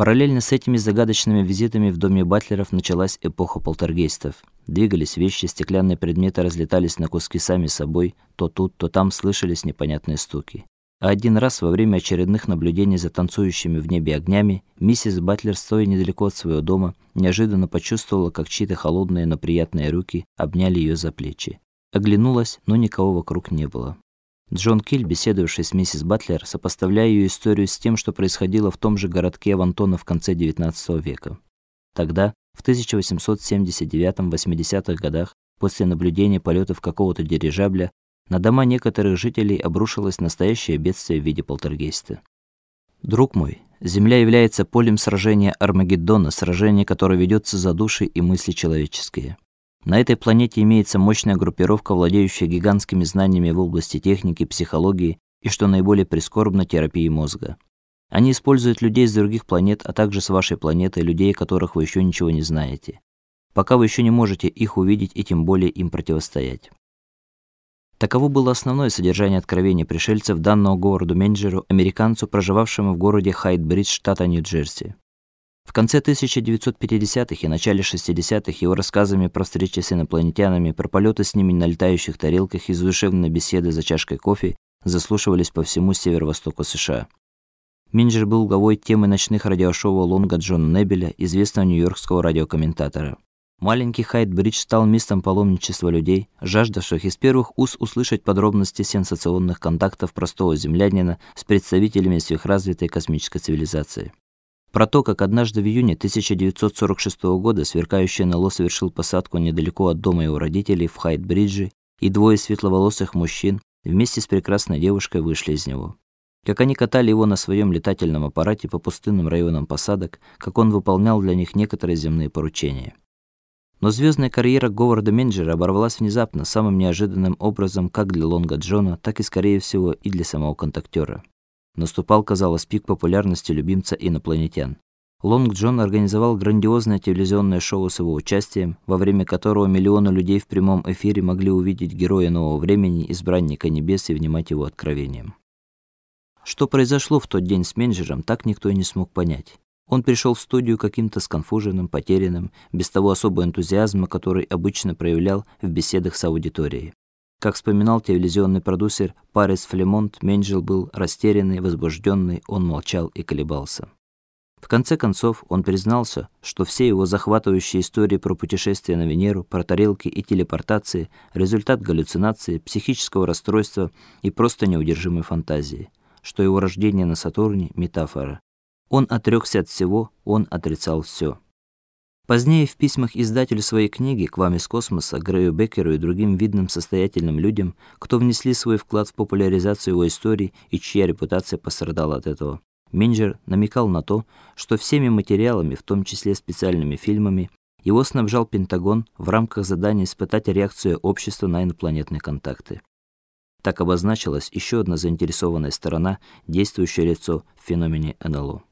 Параллельно с этими загадочными визитами в доме Батлеров началась эпоха полтергейстов. Двигались вещи, стеклянные предметы разлетались на куски сами собой, то тут, то там слышались непонятные стуки. А один раз во время очередных наблюдений за танцующими в небе огнями, миссис Батлер, стоя недалеко от своего дома, неожиданно почувствовала, как чьи-то холодные, но приятные руки обняли ее за плечи. Оглянулась, но никого вокруг не было. Джон Киль, беседовавший с миссис Батлер, сопоставляя ее историю с тем, что происходило в том же городке Авантона в конце XIX века. Тогда, в 1879-80-х годах, после наблюдения полетов какого-то дирижабля, на дома некоторых жителей обрушилось настоящее бедствие в виде полтергейста. Друг мой, Земля является полем сражения Армагеддона, сражение, которое ведется за души и мысли человеческие. На этой планете имеется мощная группировка, владеющая гигантскими знаниями в области техники, психологии и, что наиболее прискорбно, терапии мозга. Они используют людей с других планет, а также с вашей планеты, людей, о которых вы еще ничего не знаете. Пока вы еще не можете их увидеть и тем более им противостоять. Таково было основное содержание откровения пришельцев данного городу менеджеру, американцу, проживавшему в городе Хайт-Бридж, штата Нью-Джерси. В конце 1950-х и начале 60-х его рассказами про встречи с инопланетянами, про полеты с ними на летающих тарелках и задушевные беседы за чашкой кофе заслушивались по всему северо-востоку США. Минджер был главой темы ночных радиошоу Лонга Джона Небеля, известного нью-йоркского радиокомментатора. Маленький Хайт-Бридж стал местом паломничества людей, жаждавших из первых уст услышать подробности сенсационных контактов простого землянина с представителями сверхразвитой космической цивилизации. Про то, как однажды в июне 1946 года сверкающий НЛО совершил посадку недалеко от дома его родителей в Хайт-Бридже, и двое светловолосых мужчин вместе с прекрасной девушкой вышли из него. Как они катали его на своем летательном аппарате по пустынным районам посадок, как он выполнял для них некоторые земные поручения. Но звездная карьера Говарда Менджера оборвалась внезапно, самым неожиданным образом как для Лонга Джона, так и скорее всего и для самого контактера. Наступал, казалось, пик популярности любимца инопланетян. Лонг Джон организовал грандиозное телевизионное шоу с его участием, во время которого миллионы людей в прямом эфире могли увидеть героя нового времени, избранника небес и внимать его откровениям. Что произошло в тот день с Менджером, так никто и не смог понять. Он пришел в студию каким-то сконфуженным, потерянным, без того особого энтузиазма, который обычно проявлял в беседах с аудиторией. Как вспоминал телевизионный продюсер Парис Флемонт, Менджел был растерянный, возбужденный, он молчал и колебался. В конце концов, он признался, что все его захватывающие истории про путешествия на Венеру, про тарелки и телепортации результат галлюцинации, психического расстройства и просто неудержимой фантазии, что его рождение на Сатурне метафора, он отрёкся от всего, он отрицал всё. Позднее в письмах издателю своей книги к вам из космоса Грею Беккеру и другим видным состоятельным людям, кто внесли свой вклад в популяризацию его истории и чья репутация пострадала от этого, Минджер намекал на то, что всеми материалами, в том числе специальными фильмами, его снабжал Пентагон в рамках задания испытать реакцию общества на инопланетные контакты. Так обозначилась еще одна заинтересованная сторона, действующее лицо в феномене НЛО.